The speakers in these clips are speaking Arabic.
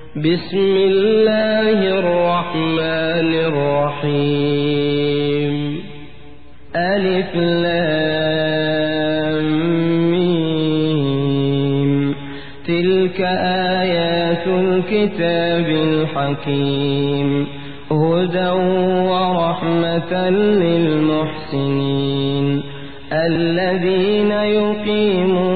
بسم الله الرحمن الرحيم ألف لام تلك آيات الكتاب الحكيم هدى ورحمة للمحسنين الذين يقيمون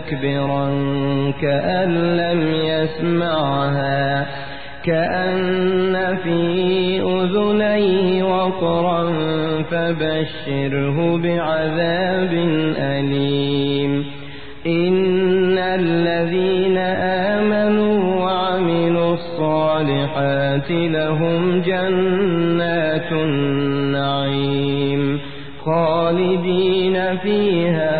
مستكبرا كأن لم يسمعها كأن في أذنيه وقرا فبشره بعذاب أليم إن الذين آمنوا وعملوا الصالحات لهم جنات النعيم خالدين فيها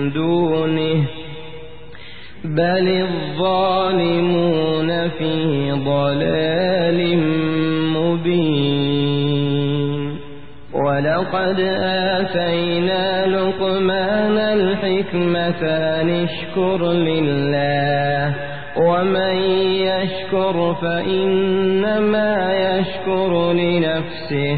بل الظالمون في ضلال مبين ولقد آتينا لقمان الحكمة أن اشكر لله ومن يشكر فإنما يشكر لنفسه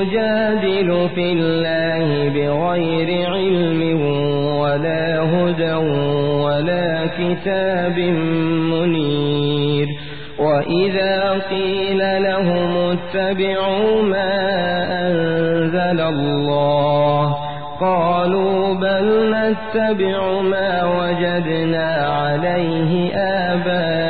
يجادل في الله بغير علم ولا هدى ولا كتاب منير. وإذا قيل لهم اتبعوا ما أنزل الله قالوا بل نتبع ما وجدنا عليه آباءنا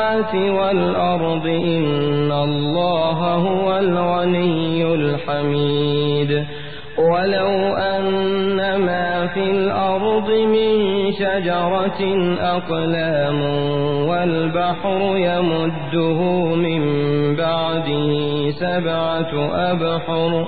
السماوات والأرض إن الله هو الغني الحميد ولو أن ما في الأرض من شجرة أقلام والبحر يمده من بعده سبعة أبحر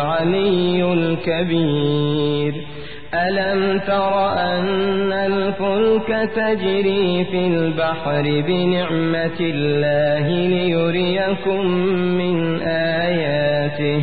العلي الكبير. ألم تر أن الفلك تجري في البحر بنعمة الله ليريكم من آياته؟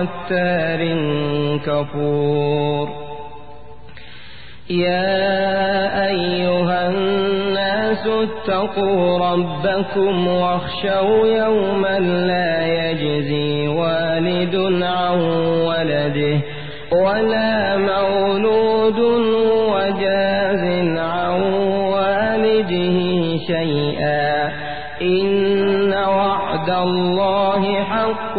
كل ختار كفور. يا أيها الناس اتقوا ربكم واخشوا يوما لا يجزي والد عن ولده ولا مولود وجاز عن والده شيئا. إن وعد الله حق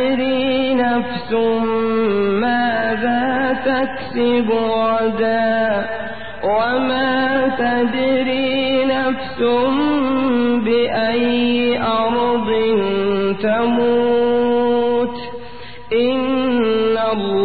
ماذا تكسب غدا وما تدري نفس بأي أرض تموت إن الله